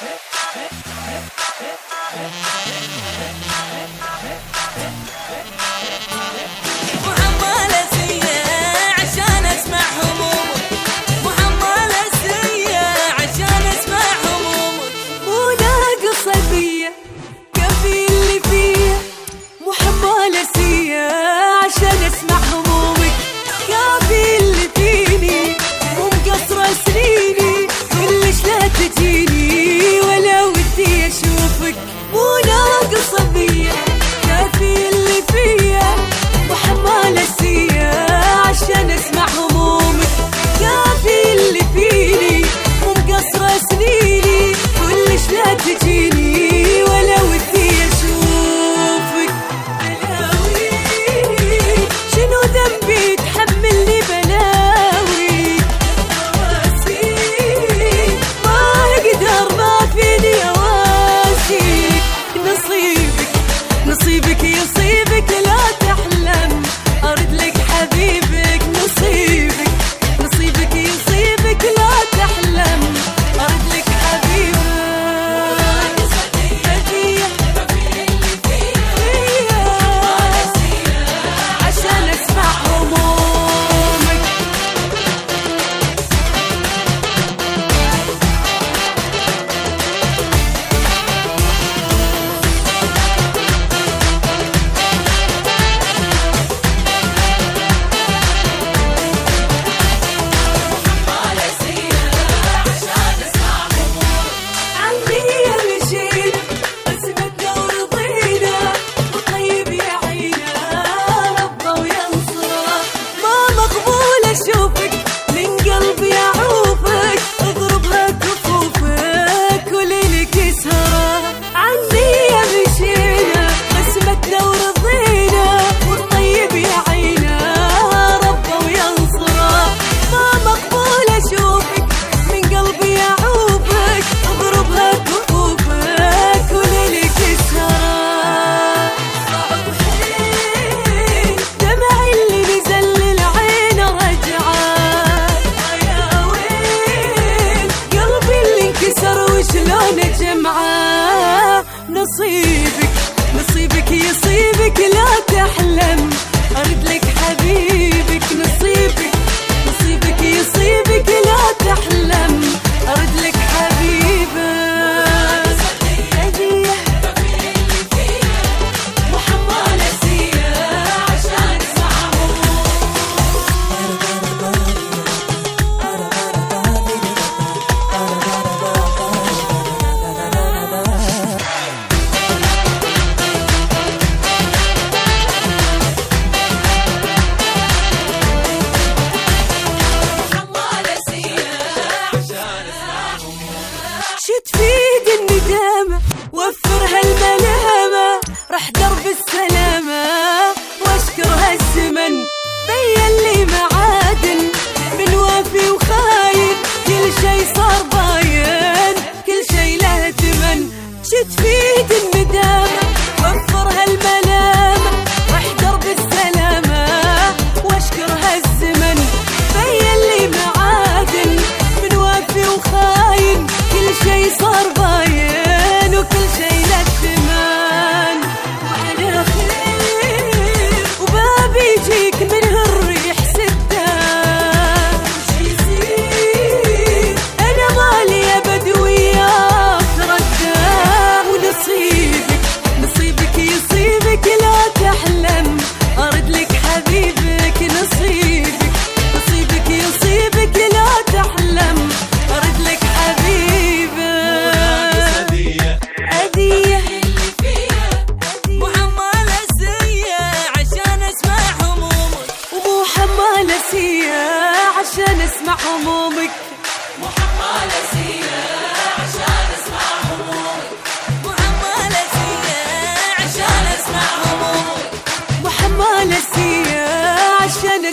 え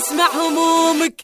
اسمع همومك